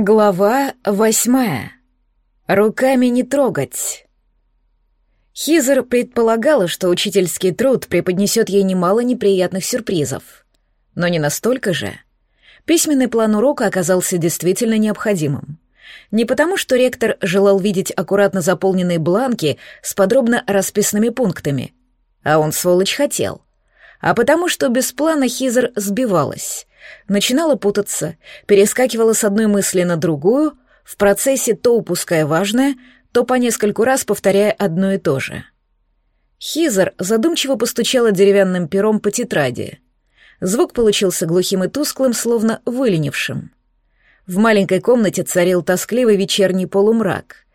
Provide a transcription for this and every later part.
Глава восьмая. Руками не трогать. Хизер предполагала, что учительский труд преподнесет ей немало неприятных сюрпризов. Но не настолько же. Письменный план урока оказался действительно необходимым. Не потому, что ректор желал видеть аккуратно заполненные бланки с подробно расписанными пунктами, а он, сволочь, хотел, а потому, что без плана Хизер сбивалась начинала путаться, перескакивала с одной мысли на другую, в процессе то упуская важное, то по нескольку раз повторяя одно и то же. Хизер задумчиво постучала деревянным пером по тетради. Звук получился глухим и тусклым, словно выленившим. В маленькой комнате царил тоскливый вечерний полумрак,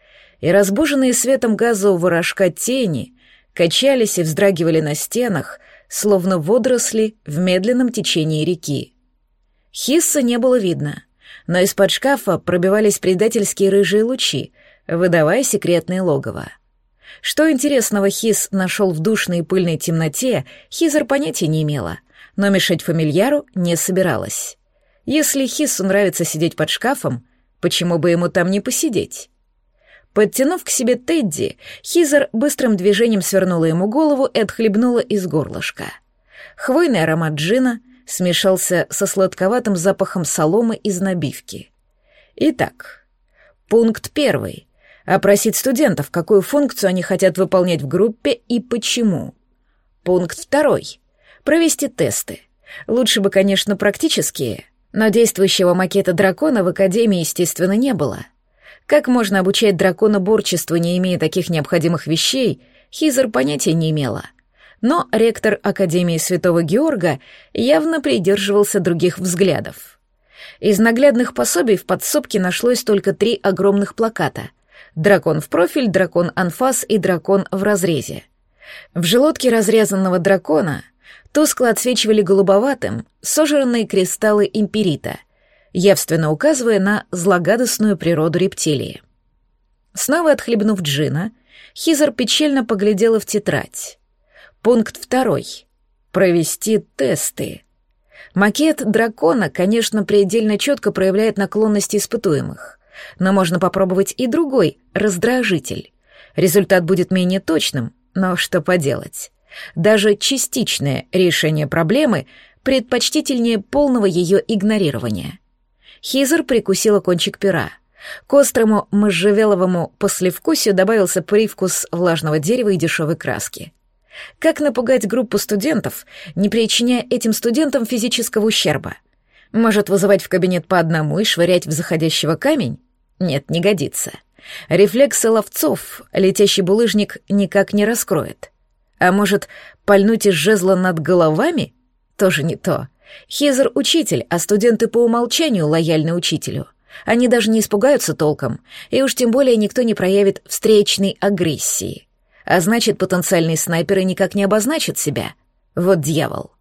и разбуженные светом газового рожка тени качались и вздрагивали на стенах, словно водоросли в медленном течении реки. Хисса не было видно, но из-под шкафа пробивались предательские рыжие лучи, выдавая секретное логово. Что интересного Хис нашел в душной и пыльной темноте, Хизер понятия не имела, но мешать фамильяру не собиралась. Если Хиссу нравится сидеть под шкафом, почему бы ему там не посидеть? Подтянув к себе Тедди, Хизер быстрым движением свернула ему голову и отхлебнула из горлышка. Хвойный аромат джина — смешался со сладковатым запахом соломы из набивки. Итак, пункт первый. Опросить студентов, какую функцию они хотят выполнять в группе и почему. Пункт второй. Провести тесты. Лучше бы, конечно, практические, но действующего макета дракона в Академии, естественно, не было. Как можно обучать дракона борчеству, не имея таких необходимых вещей, Хизер понятия не имела — но ректор Академии Святого Георга явно придерживался других взглядов. Из наглядных пособий в подсобке нашлось только три огромных плаката — дракон в профиль, дракон анфас и дракон в разрезе. В желудке разрезанного дракона тускло отсвечивали голубоватым сожранные кристаллы империта, явственно указывая на злогадостную природу рептилии. Снова отхлебнув джина, Хизер печально поглядела в тетрадь. Пункт второй. Провести тесты. Макет дракона, конечно, предельно четко проявляет наклонности испытуемых, но можно попробовать и другой, раздражитель. Результат будет менее точным, но что поделать. Даже частичное решение проблемы предпочтительнее полного ее игнорирования. Хизер прикусила кончик пера. К острому можжевеловому послевкусию добавился привкус влажного дерева и дешевой краски. Как напугать группу студентов, не причиняя этим студентам физического ущерба? Может, вызывать в кабинет по одному и швырять в заходящего камень? Нет, не годится. Рефлексы ловцов летящий булыжник никак не раскроет. А может, пальнуть из жезла над головами? Тоже не то. Хезер — учитель, а студенты по умолчанию лояльны учителю. Они даже не испугаются толком, и уж тем более никто не проявит встречной агрессии. А значит, потенциальные снайперы никак не обозначат себя. Вот дьявол.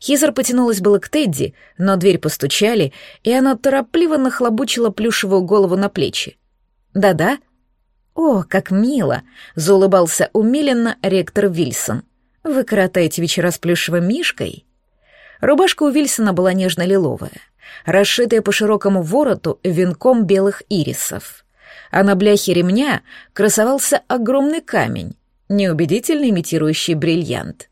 Хизер потянулась было к Тедди, но дверь постучали, и она торопливо нахлобучила плюшевую голову на плечи. «Да-да?» «О, как мило!» — заулыбался умиленно ректор Вильсон. «Вы коротаете вечера с плюшевым мишкой?» Рубашка у Вильсона была нежно-лиловая, расшитая по широкому вороту венком белых ирисов. А на бляхе ремня красовался огромный камень, неубедительно имитирующий бриллиант.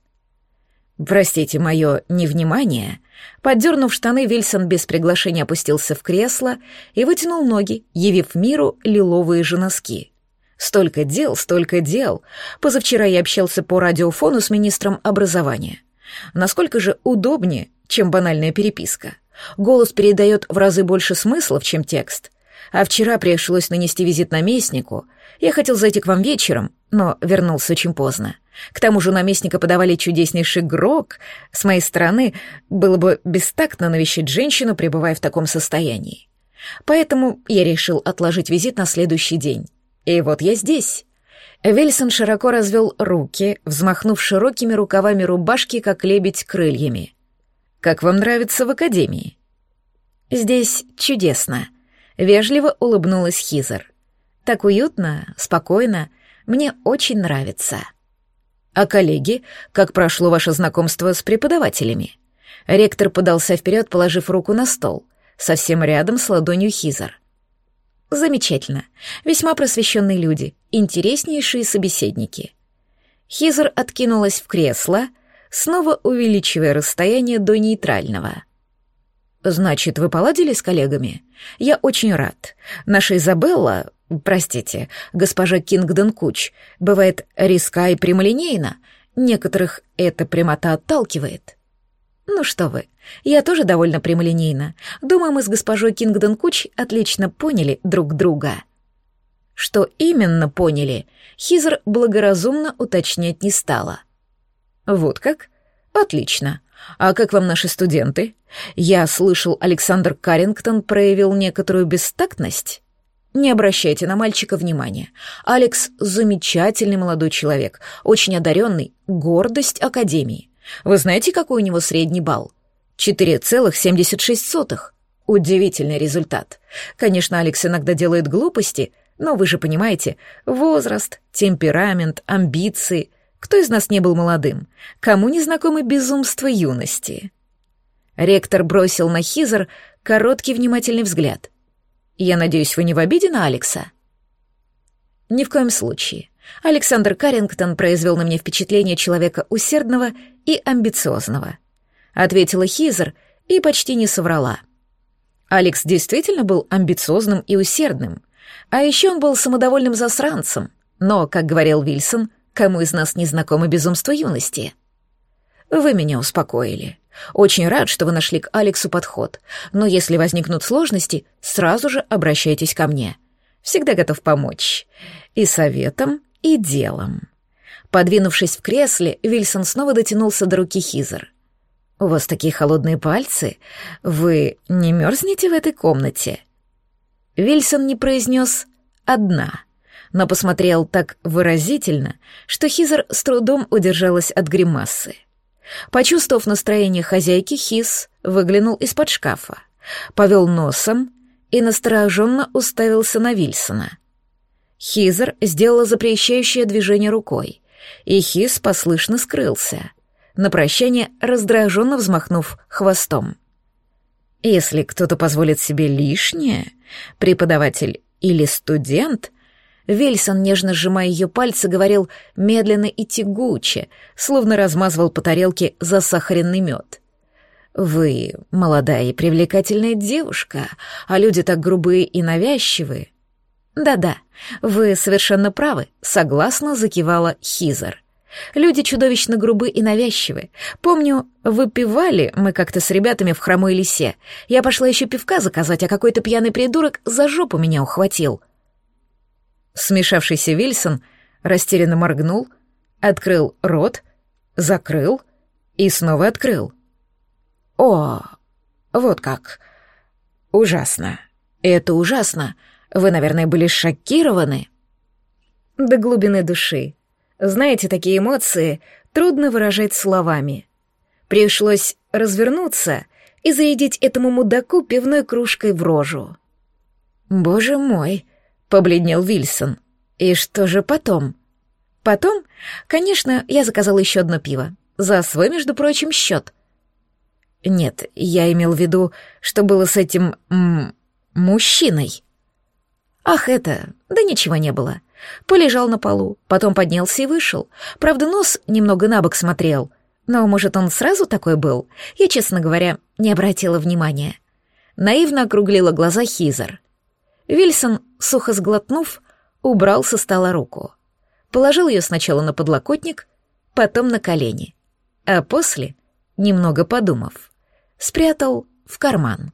Простите мое невнимание. Поддернув штаны, Вильсон без приглашения опустился в кресло и вытянул ноги, явив миру лиловые же носки. Столько дел, столько дел. Позавчера я общался по радиофону с министром образования. Насколько же удобнее, чем банальная переписка. Голос передает в разы больше смыслов, чем текст. А вчера пришлось нанести визит наместнику. Я хотел зайти к вам вечером, но вернулся очень поздно. К тому же у наместника подавали чудеснейший грок. С моей стороны, было бы бестактно навещать женщину, пребывая в таком состоянии. Поэтому я решил отложить визит на следующий день. И вот я здесь. Вильсон широко развел руки, взмахнув широкими рукавами рубашки, как лебедь крыльями. «Как вам нравится в академии?» «Здесь чудесно», Вежливо улыбнулась Хизер. «Так уютно, спокойно. Мне очень нравится». «А коллеги, как прошло ваше знакомство с преподавателями?» Ректор подался вперед, положив руку на стол, совсем рядом с ладонью Хизер. Замечательно. Весьма просвещенные люди, интереснейшие собеседники. Хизер откинулась в кресло, снова увеличивая расстояние до нейтрального. «Значит, вы поладили с коллегами? Я очень рад. Наша Изабелла, простите, госпожа Кингдон Куч, бывает риска и прямолинейна. Некоторых эта прямота отталкивает». «Ну что вы, я тоже довольно прямолинейна. Думаю, мы с госпожой Кингдон Куч отлично поняли друг друга». Что именно поняли, Хизер благоразумно уточнять не стала. «Вот как? Отлично. А как вам наши студенты? Я слышал, Александр Каррингтон проявил некоторую бестактность?» Не обращайте на мальчика внимания. Алекс — замечательный молодой человек, очень одаренный, гордость Академии. Вы знаете, какой у него средний балл? 4,76. Удивительный результат. Конечно, Алекс иногда делает глупости, но вы же понимаете, возраст, темперамент, амбиции. Кто из нас не был молодым? Кому не знакомы безумства юности? Ректор бросил на Хизер короткий внимательный взгляд. «Я надеюсь, вы не в обиде на Алекса?» «Ни в коем случае. Александр Каррингтон произвел на меня впечатление человека усердного и амбициозного. Ответила Хизер и почти не соврала. Алекс действительно был амбициозным и усердным, а еще он был самодовольным засранцем, но, как говорил Вильсон, кому из нас не знакомо безумство юности? Вы меня успокоили. Очень рад, что вы нашли к Алексу подход, но если возникнут сложности, сразу же обращайтесь ко мне. Всегда готов помочь. И советом, и делом. Подвинувшись в кресле, Вильсон снова дотянулся до руки Хизер. «У вас такие холодные пальцы. Вы не мерзнете в этой комнате?» Вильсон не произнес «одна», но посмотрел так выразительно, что Хизер с трудом удержалась от гримасы. Почувствовав настроение хозяйки, Хиз выглянул из-под шкафа, повел носом и настороженно уставился на Вильсона. Хизер сделала запрещающее движение рукой, и Хиз послышно скрылся, на прощание раздраженно взмахнув хвостом. Если кто-то позволит себе лишнее, преподаватель или студент, Вильсон, нежно сжимая ее пальцы, говорил медленно и тягуче, словно размазывал по тарелке засахаренный мед. «Вы молодая и привлекательная девушка, а люди так грубые и навязчивые. «Да-да, вы совершенно правы», — согласно закивала Хизер. «Люди чудовищно грубы и навязчивы. Помню, выпивали мы как-то с ребятами в хромой лисе. Я пошла еще пивка заказать, а какой-то пьяный придурок за жопу меня ухватил». Смешавшийся Вильсон растерянно моргнул, открыл рот, закрыл и снова открыл. «О, вот как! Ужасно! Это ужасно!» Вы, наверное, были шокированы?» «До глубины души. Знаете, такие эмоции трудно выражать словами. Пришлось развернуться и заедить этому мудаку пивной кружкой в рожу». «Боже мой!» — побледнел Вильсон. «И что же потом?» «Потом, конечно, я заказал еще одно пиво. За свой, между прочим, счет». «Нет, я имел в виду, что было с этим... М мужчиной». Ах, это... Да ничего не было. Полежал на полу, потом поднялся и вышел. Правда, нос немного набок смотрел. Но, может, он сразу такой был? Я, честно говоря, не обратила внимания. Наивно округлила глаза Хизер. Вильсон, сухо сглотнув, убрал со стола руку. Положил ее сначала на подлокотник, потом на колени. А после, немного подумав, спрятал в карман.